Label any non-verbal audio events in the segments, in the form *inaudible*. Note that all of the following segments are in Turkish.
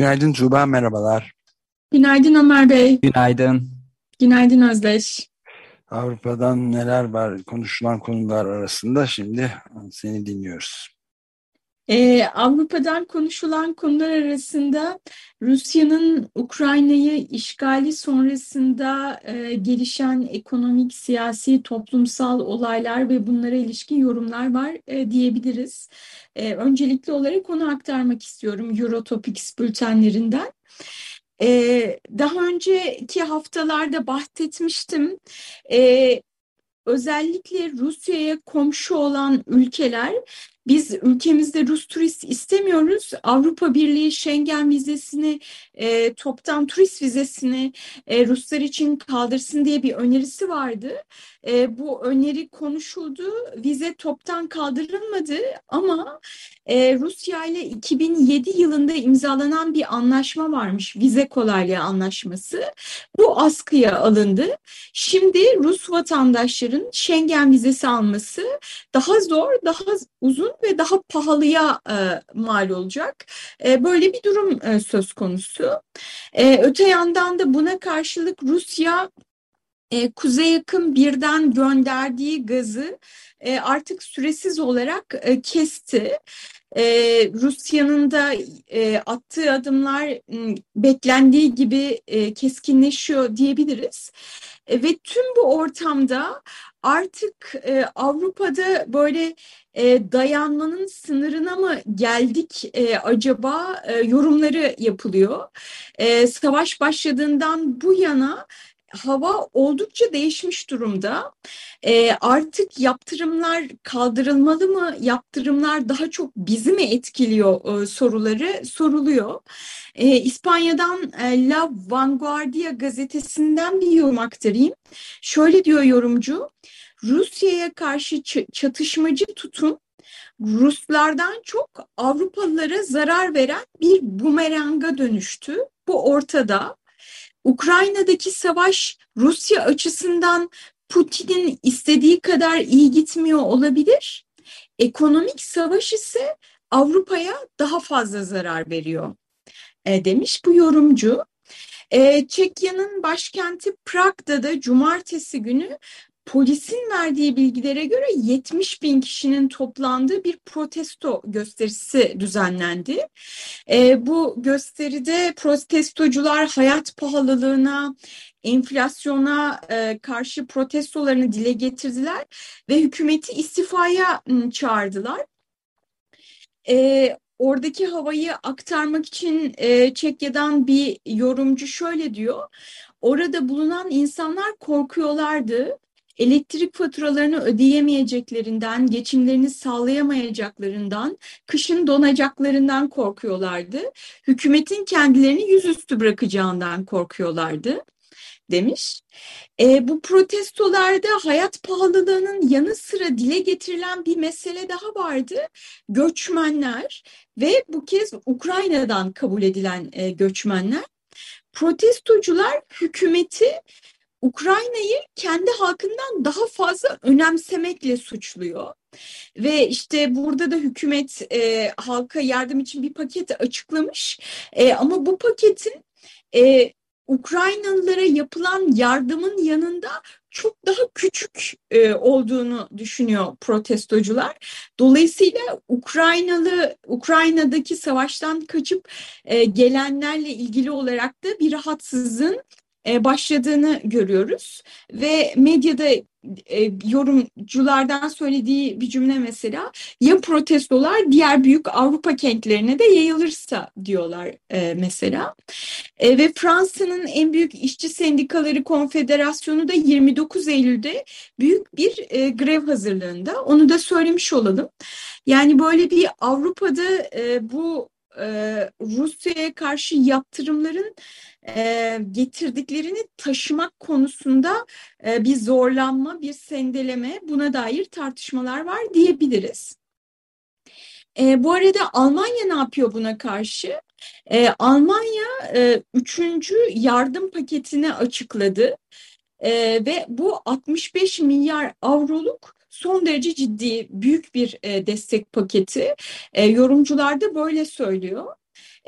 Günaydın Tuğba, merhabalar. Günaydın Ömer Bey. Günaydın. Günaydın Özdeş. Avrupa'dan neler var konuşulan konular arasında şimdi seni dinliyoruz. Ee, Avrupa'dan konuşulan konular arasında Rusya'nın Ukrayna'yı işgali sonrasında e, gelişen ekonomik, siyasi, toplumsal olaylar ve bunlara ilişkin yorumlar var e, diyebiliriz. E, öncelikli olarak onu aktarmak istiyorum Eurotopics bültenlerinden. Ee, daha önceki haftalarda bahsetmiştim. Ee, özellikle Rusya'ya komşu olan ülkeler biz ülkemizde Rus turist istemiyoruz. Avrupa Birliği Schengen vizesini, e, toptan turist vizesini e, Ruslar için kaldırsın diye bir önerisi vardı. E, bu öneri konuşuldu. Vize toptan kaldırılmadı ama e, Rusya ile 2007 yılında imzalanan bir anlaşma varmış. Vize kolaylığı anlaşması. Bu askıya alındı. Şimdi Rus vatandaşların Schengen vizesi alması daha zor, daha uzun ve daha pahalıya e, mal olacak. E, böyle bir durum e, söz konusu. E, öte yandan da buna karşılık Rusya e, kuzey yakın birden gönderdiği gazı e, artık süresiz olarak e, kesti. E, Rusya'nın da e, attığı adımlar m, beklendiği gibi e, keskinleşiyor diyebiliriz. E, ve tüm bu ortamda artık e, Avrupa'da böyle e, dayanmanın sınırına mı geldik e, acaba e, yorumları yapılıyor. E, savaş başladığından bu yana hava oldukça değişmiş durumda. E, artık yaptırımlar kaldırılmalı mı? Yaptırımlar daha çok bizi mi etkiliyor e, soruları soruluyor. E, İspanya'dan e, La Vanguardia gazetesinden bir yorum aktarayım. Şöyle diyor yorumcu. Rusya'ya karşı çatışmacı tutum Ruslardan çok Avrupalılara zarar veren bir bumeranga dönüştü. Bu ortada. Ukrayna'daki savaş Rusya açısından Putin'in istediği kadar iyi gitmiyor olabilir. Ekonomik savaş ise Avrupa'ya daha fazla zarar veriyor e, demiş bu yorumcu. E, Çekya'nın başkenti Prag'da da cumartesi günü polisin verdiği bilgilere göre 70 bin kişinin toplandığı bir protesto gösterisi düzenlendi. E, bu gösteride protestocular hayat pahalılığına, enflasyona e, karşı protestolarını dile getirdiler ve hükümeti istifaya ıı, çağırdılar. E, oradaki havayı aktarmak için e, Çekya'dan bir yorumcu şöyle diyor. Orada bulunan insanlar korkuyorlardı elektrik faturalarını ödeyemeyeceklerinden, geçimlerini sağlayamayacaklarından, kışın donacaklarından korkuyorlardı. Hükümetin kendilerini yüzüstü bırakacağından korkuyorlardı demiş. E, bu protestolarda hayat pahalılığının yanı sıra dile getirilen bir mesele daha vardı. Göçmenler ve bu kez Ukrayna'dan kabul edilen e, göçmenler. Protestocular hükümeti Ukrayna'yı kendi halkından daha fazla önemsemekle suçluyor. Ve işte burada da hükümet e, halka yardım için bir paket açıklamış. E, ama bu paketin e, Ukraynalılara yapılan yardımın yanında çok daha küçük e, olduğunu düşünüyor protestocular. Dolayısıyla Ukraynalı Ukrayna'daki savaştan kaçıp e, gelenlerle ilgili olarak da bir rahatsızlığın başladığını görüyoruz ve medyada e, yorumculardan söylediği bir cümle mesela ya protestolar diğer büyük Avrupa kentlerine de yayılırsa diyorlar e, mesela. E, ve Fransa'nın en büyük işçi sendikaları konfederasyonu da 29 Eylül'de büyük bir e, grev hazırlığında. Onu da söylemiş olalım. Yani böyle bir Avrupa'da e, bu e, Rusya'ya karşı yaptırımların getirdiklerini taşımak konusunda bir zorlanma, bir sendeleme buna dair tartışmalar var diyebiliriz. Bu arada Almanya ne yapıyor buna karşı? Almanya üçüncü yardım paketini açıkladı ve bu 65 milyar avroluk son derece ciddi büyük bir e, destek paketi. E, yorumcular da böyle söylüyor.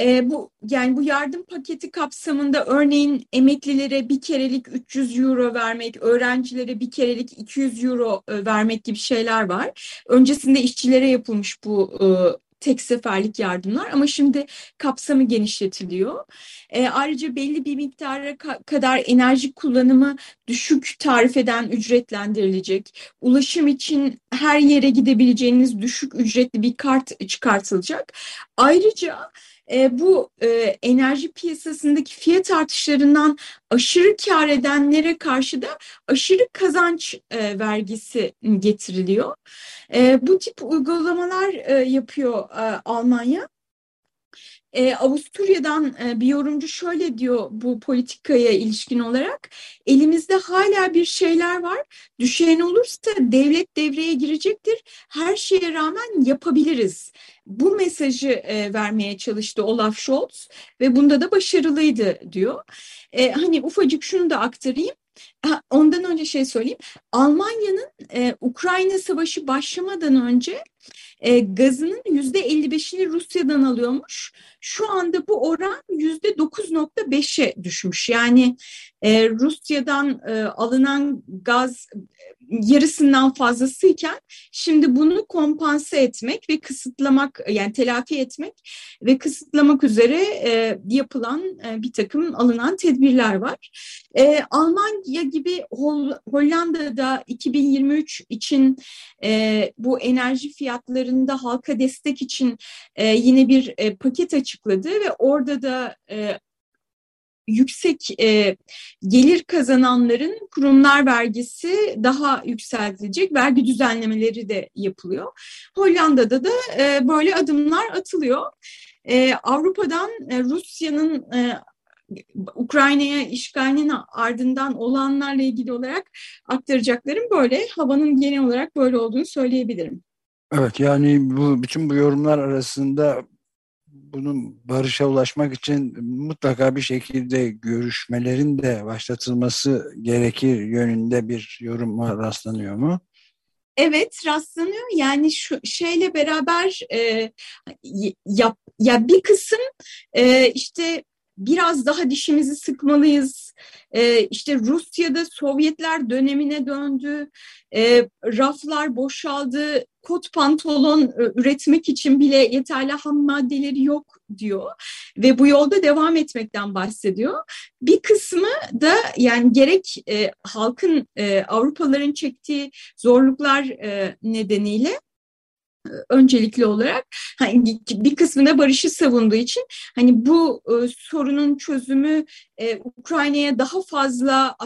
E, bu yani bu yardım paketi kapsamında örneğin emeklilere bir kerelik 300 euro vermek, öğrencilere bir kerelik 200 euro e, vermek gibi şeyler var. Öncesinde işçilere yapılmış bu e, tek seferlik yardımlar ama şimdi kapsamı genişletiliyor. E, ayrıca belli bir miktara ka kadar enerji kullanımı düşük tarif eden ücretlendirilecek. Ulaşım için her yere gidebileceğiniz düşük ücretli bir kart çıkartılacak. Ayrıca e, bu e, enerji piyasasındaki fiyat artışlarından aşırı kar edenlere karşı da aşırı kazanç e, vergisi getiriliyor. E, bu tip uygulamalar e, yapıyor e, Almanya. E, Avusturya'dan e, bir yorumcu şöyle diyor bu politikaya ilişkin olarak. Elimizde hala bir şeyler var. Düşen olursa devlet devreye girecektir. Her şeye rağmen yapabiliriz. Bu mesajı e, vermeye çalıştı Olaf Scholz ve bunda da başarılıydı diyor. E, hani ufacık şunu da aktarayım. ondan önce şey söyleyeyim. Almanya'nın e, Ukrayna Savaşı başlamadan önce e, gazının yüzde 55'ini Rusya'dan alıyormuş. Şu anda bu oran yüzde 9.5'e düşmüş. Yani e, Rusya'dan e, alınan gaz yarısından fazlasıyken şimdi bunu kompanse etmek ve kısıtlamak yani telafi etmek ve kısıtlamak üzere e, yapılan e, bir takım alınan tedbirler var. E, Almanya gibi Hol Hollanda'da 2023 için e, bu enerji fiyatlarında halka destek için e, yine bir e, paket açıkladı ve orada da e, yüksek e, gelir kazananların kurumlar vergisi daha yükseltilecek. Vergi düzenlemeleri de yapılıyor. Hollanda'da da e, böyle adımlar atılıyor. E, Avrupa'dan e, Rusya'nın e, Ukrayna'ya işgalinin ardından olanlarla ilgili olarak aktaracaklarım böyle. Havanın genel olarak böyle olduğunu söyleyebilirim. Evet yani bu bütün bu yorumlar arasında bunun barışa ulaşmak için mutlaka bir şekilde görüşmelerin de başlatılması gerekir yönünde bir yoruma rastlanıyor mu? Evet rastlanıyor. Yani şu şeyle beraber e, yap, ya bir kısım e, işte biraz daha dişimizi sıkmalıyız. E, işte Rusya'da Sovyetler dönemine döndü, e, raflar boşaldı, kot pantolon e, üretmek için bile yeterli ham maddeleri yok diyor ve bu yolda devam etmekten bahsediyor. Bir kısmı da yani gerek e, halkın e, Avrupalıların çektiği zorluklar e, nedeniyle öncelikli olarak hani bir kısmında barışı savunduğu için hani bu e, sorunun çözümü e, Ukrayna'ya daha fazla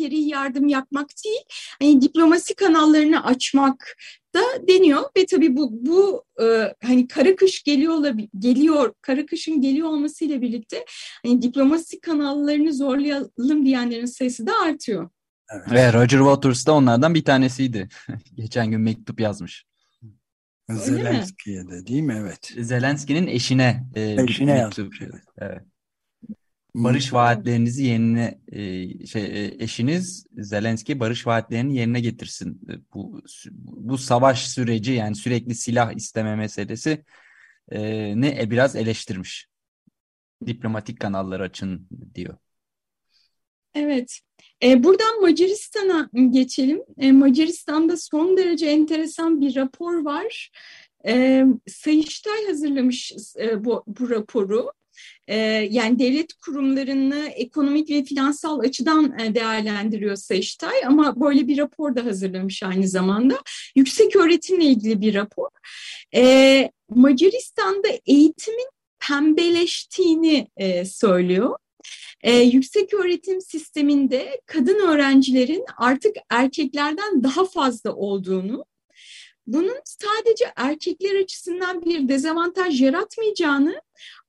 askeri yardım yapmak değil, hani diplomasi kanallarını açmak da deniyor ve tabii bu bu e, hani kara kış geliyor geliyor kara kışın geliyor olmasıyla birlikte hani diplomasi kanallarını zorlayalım diyenlerin sayısı da artıyor. Evet. Ve Roger Waters da onlardan bir tanesiydi. *laughs* Geçen gün mektup yazmış. Zelenski'ye de değil mi? Evet. Zelenski'nin eşine e, eşine yazmış. Evet. Barış vaatlerinizi yerine e, şey e, eşiniz Zelenski barış vaatlerini yerine getirsin. E, bu bu savaş süreci yani sürekli silah isteme meselesi ne biraz eleştirmiş. Diplomatik kanallar açın diyor. Evet. Buradan Macaristan'a geçelim. Macaristan'da son derece enteresan bir rapor var. Sayıştay hazırlamış bu, bu raporu. E, yani devlet kurumlarını ekonomik ve finansal açıdan e, değerlendiriyor Sayıştay ama böyle bir rapor da hazırlamış aynı zamanda. Yüksek öğretimle ilgili bir rapor. E, Macaristan'da eğitimin pembeleştiğini e, söylüyor. E, yüksek öğretim sisteminde kadın öğrencilerin artık erkeklerden daha fazla olduğunu, bunun sadece erkekler açısından bir dezavantaj yaratmayacağını,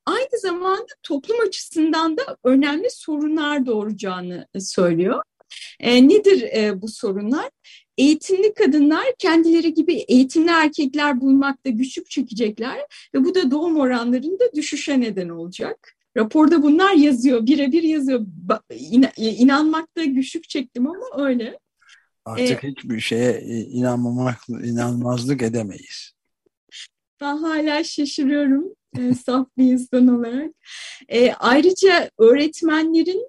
aynı zamanda toplum açısından da önemli sorunlar doğuracağını söylüyor. E, nedir e, bu sorunlar? Eğitimli kadınlar kendileri gibi eğitimli erkekler bulmakta güçlük çekecekler ve bu da doğum oranlarında düşüşe neden olacak. Raporda bunlar yazıyor, birebir yazıyor. İnanmakta güçlük çektim ama öyle. Artık ee, hiçbir şeye inanmamak, inanmazlık edemeyiz. Ben hala şaşırıyorum e, saf bir insan olarak. E, ayrıca öğretmenlerin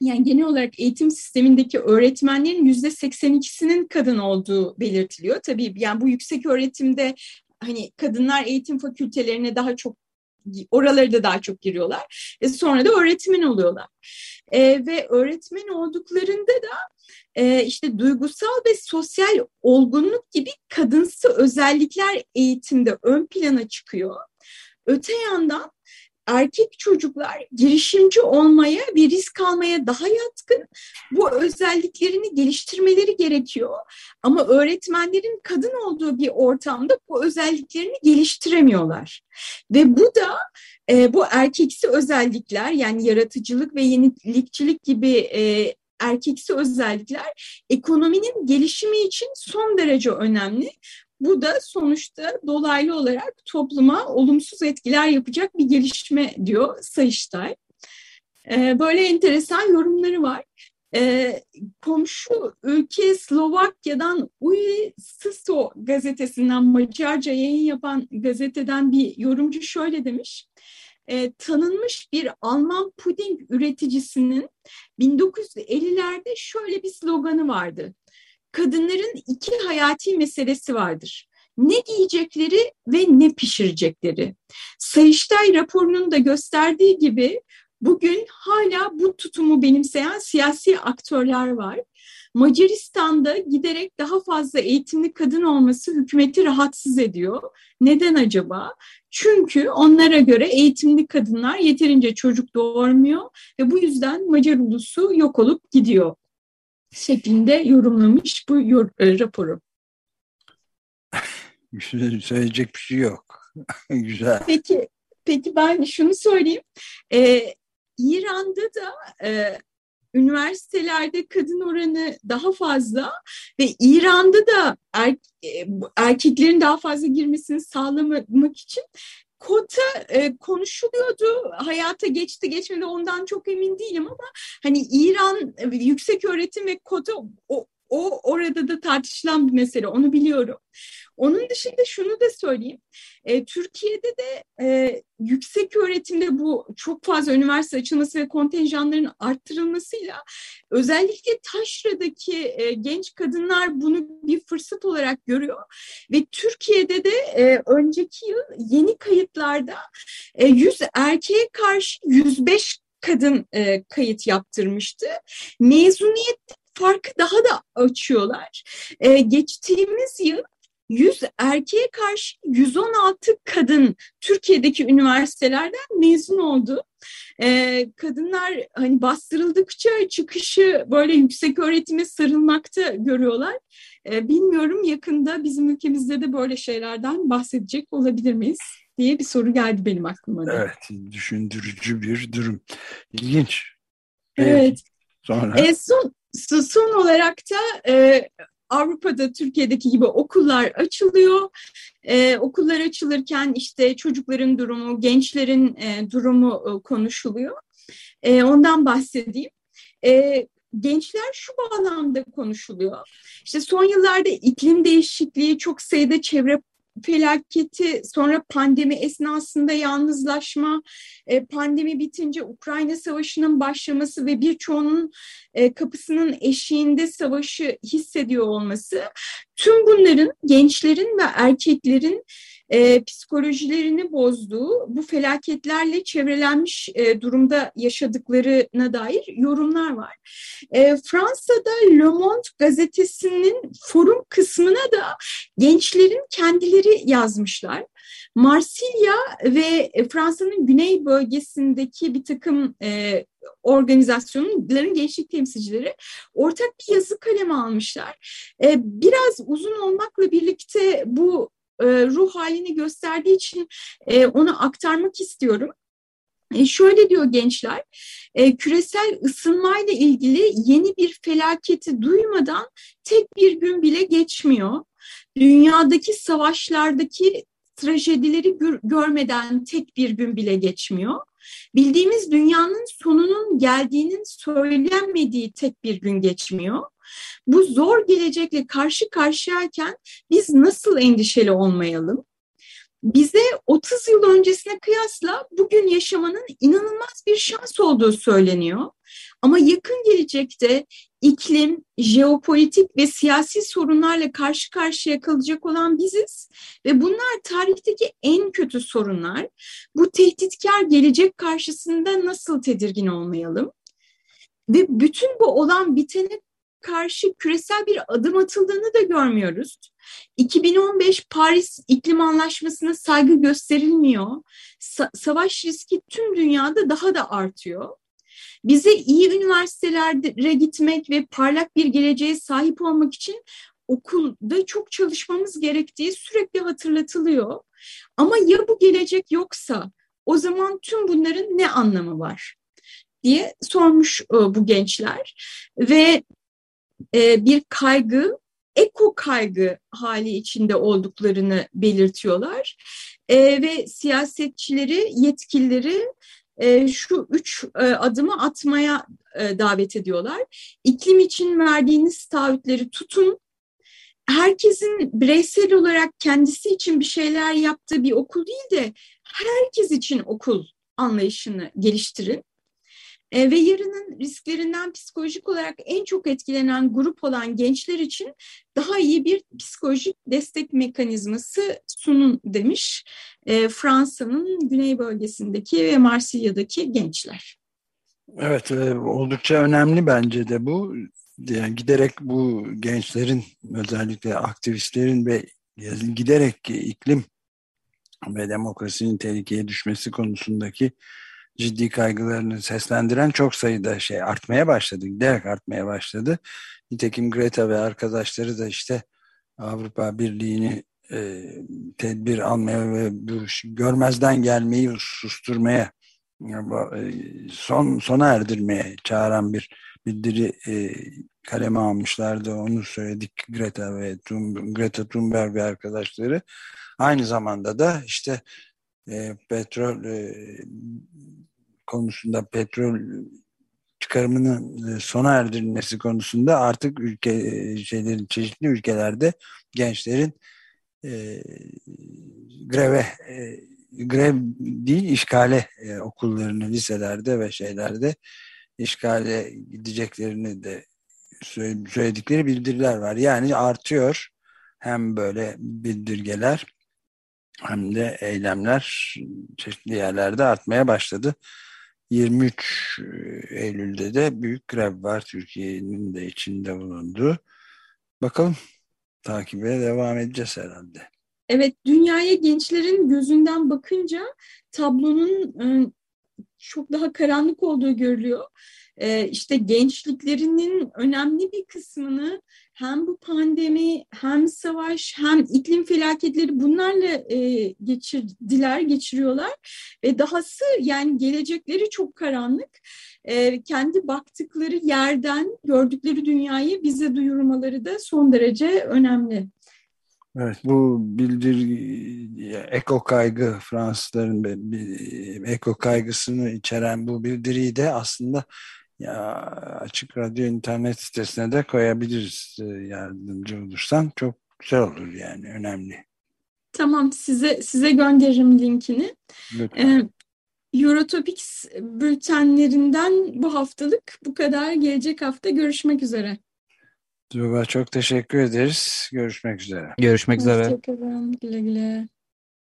yani genel olarak eğitim sistemindeki öğretmenlerin yüzde 82'sinin kadın olduğu belirtiliyor. Tabii yani bu yüksek öğretimde hani kadınlar eğitim fakültelerine daha çok oraları da daha çok giriyorlar. E sonra da öğretmen oluyorlar. E, ve öğretmen olduklarında da e, işte duygusal ve sosyal olgunluk gibi kadınsı özellikler eğitimde ön plana çıkıyor. Öte yandan erkek çocuklar girişimci olmaya ve risk almaya daha yatkın. Bu özelliklerini geliştirmeleri gerekiyor. Ama öğretmenlerin kadın olduğu bir ortamda bu özelliklerini geliştiremiyorlar. Ve bu da e, bu erkeksi özellikler yani yaratıcılık ve yenilikçilik gibi e, erkeksi özellikler ekonominin gelişimi için son derece önemli. Bu da sonuçta dolaylı olarak topluma olumsuz etkiler yapacak bir gelişme diyor Sayıştay. Ee, böyle enteresan yorumları var. Ee, komşu ülke Slovakya'dan Ui Siso gazetesinden Macarca yayın yapan gazeteden bir yorumcu şöyle demiş. E, tanınmış bir Alman puding üreticisinin 1950'lerde şöyle bir sloganı vardı kadınların iki hayati meselesi vardır. Ne giyecekleri ve ne pişirecekleri. Sayıştay raporunun da gösterdiği gibi bugün hala bu tutumu benimseyen siyasi aktörler var. Macaristan'da giderek daha fazla eğitimli kadın olması hükümeti rahatsız ediyor. Neden acaba? Çünkü onlara göre eğitimli kadınlar yeterince çocuk doğurmuyor ve bu yüzden Macar ulusu yok olup gidiyor şeklinde yorumlamış bu yor, e, raporu. *laughs* Söyleyecek bir şey yok. *laughs* Güzel. Peki, peki ben şunu söyleyeyim. Ee, İran'da da e, üniversitelerde kadın oranı daha fazla ve İran'da da er, e, erkeklerin daha fazla girmesini sağlamak için kota e, konuşuluyordu. Hayata geçti geçmedi ondan çok emin değilim ama hani İran e, yüksek öğretim ve kota o, o orada da tartışılan bir mesele onu biliyorum. Onun dışında şunu da söyleyeyim. E, Türkiye'de de e, yüksek öğretimde bu çok fazla üniversite açılması ve kontenjanların arttırılmasıyla özellikle taşradaki e, genç kadınlar bunu bir fırsat olarak görüyor ve Türkiye'de de e, önceki yıl yeni kayıtlarda e, 100 erkeğe karşı 105 kadın e, kayıt yaptırmıştı. Mezuniyet farkı daha da açıyorlar. E, geçtiğimiz yıl 100 erkeğe karşı 116 kadın Türkiye'deki üniversitelerden mezun oldu. Ee, kadınlar hani bastırıldıkça çıkışı böyle yüksek öğretime sarılmakta görüyorlar. Ee, bilmiyorum yakında bizim ülkemizde de böyle şeylerden bahsedecek olabilir miyiz diye bir soru geldi benim aklıma da. Evet, düşündürücü bir durum. İlginç. Evet. Sonra? E, son, son olarak da e, Avrupa'da Türkiye'deki gibi okullar açılıyor. Ee, okullar açılırken işte çocukların durumu, gençlerin e, durumu e, konuşuluyor. E, ondan bahsedeyim. E, gençler şu bağlamda konuşuluyor. İşte son yıllarda iklim değişikliği, çok sayıda çevre felaketi, sonra pandemi esnasında yalnızlaşma, e, pandemi bitince Ukrayna Savaşı'nın başlaması ve birçoğunun e, kapısının eşiğinde savaşı hissediyor olması Tüm bunların gençlerin ve erkeklerin e, psikolojilerini bozduğu bu felaketlerle çevrelenmiş e, durumda yaşadıklarına dair yorumlar var. E, Fransa'da Le Monde gazetesinin forum kısmına da gençlerin kendileri yazmışlar. Marsilya ve Fransa'nın güney bölgesindeki bir takım e, organizasyonların gençlik temsilcileri ortak bir yazı kalemi almışlar. E, biraz uzun olmakla birlikte bu e, ruh halini gösterdiği için e, onu aktarmak istiyorum. E, şöyle diyor gençler, e, küresel ısınmayla ilgili yeni bir felaketi duymadan tek bir gün bile geçmiyor. Dünyadaki savaşlardaki trajedileri gör, görmeden tek bir gün bile geçmiyor. Bildiğimiz dünyanın sonunun geldiğinin söylenmediği tek bir gün geçmiyor. Bu zor gelecekle karşı karşıyayken biz nasıl endişeli olmayalım? Bize 30 yıl öncesine kıyasla bugün yaşamanın inanılmaz bir şans olduğu söyleniyor. Ama yakın gelecekte iklim, jeopolitik ve siyasi sorunlarla karşı karşıya kalacak olan biziz ve bunlar tarihteki en kötü sorunlar. Bu tehditkar gelecek karşısında nasıl tedirgin olmayalım? Ve bütün bu olan bitene karşı küresel bir adım atıldığını da görmüyoruz. 2015 Paris İklim Anlaşması'na saygı gösterilmiyor. Sa savaş riski tüm dünyada daha da artıyor. Bize iyi üniversitelere gitmek ve parlak bir geleceğe sahip olmak için okulda çok çalışmamız gerektiği sürekli hatırlatılıyor. Ama ya bu gelecek yoksa o zaman tüm bunların ne anlamı var diye sormuş e, bu gençler ve e, bir kaygı, eko kaygı hali içinde olduklarını belirtiyorlar. E, ve siyasetçileri, yetkilileri e, şu üç adımı atmaya davet ediyorlar. İklim için verdiğiniz taahhütleri tutun. Herkesin bireysel olarak kendisi için bir şeyler yaptığı bir okul değil de herkes için okul anlayışını geliştirin. E, ve yarının risklerinden psikolojik olarak en çok etkilenen grup olan gençler için daha iyi bir psikolojik destek mekanizması sunun demiş e, Fransa'nın güney bölgesindeki ve Marsilya'daki gençler. Evet, e, oldukça önemli bence de bu. Yani giderek bu gençlerin özellikle aktivistlerin ve giderek iklim ve demokrasinin tehlikeye düşmesi konusundaki ciddi kaygılarını seslendiren çok sayıda şey artmaya başladı. Giderek artmaya başladı. Nitekim Greta ve arkadaşları da işte Avrupa Birliği'ni e, tedbir almaya ve bu görmezden gelmeyi susturmaya e, son sona erdirmeye çağıran bir bildiri e, kaleme almışlardı. Onu söyledik Greta ve Thun, Greta Thunberg ve arkadaşları. Aynı zamanda da işte e, petrol e, konusunda petrol çıkarımının e, sona erdirilmesi konusunda artık ülke e, şeylerin çeşitli ülkelerde gençlerin e, greve e, grev değil işgale e, okullarını liselerde ve şeylerde işgale gideceklerini de söyledikleri bildiriler var. Yani artıyor hem böyle bildirgeler hem de eylemler çeşitli yerlerde artmaya başladı. 23 e, Eylül'de de büyük grev var Türkiye'nin de içinde bulunduğu. Bakalım takibe devam edeceğiz herhalde. Evet, dünyaya gençlerin gözünden bakınca tablonun e, çok daha karanlık olduğu görülüyor. E, işte gençliklerinin önemli bir kısmını hem bu pandemi hem savaş hem iklim felaketleri bunlarla e, geçirdiler, geçiriyorlar ve dahası yani gelecekleri çok karanlık. E, kendi baktıkları yerden gördükleri dünyayı bize duyurmaları da son derece önemli. Evet bu bildir eko kaygı Fransızların eko kaygısını içeren bu bildiriyi de aslında ya açık radyo internet sitesine de koyabiliriz e, yardımcı olursan çok güzel olur yani önemli. Tamam size size gönderirim linkini. Lütfen. Ee, Eurotopics bültenlerinden bu haftalık bu kadar. Gelecek hafta görüşmek üzere. Tuğba çok teşekkür ederiz. Görüşmek üzere. Görüşmek üzere. Hoşçakalın. Güle güle.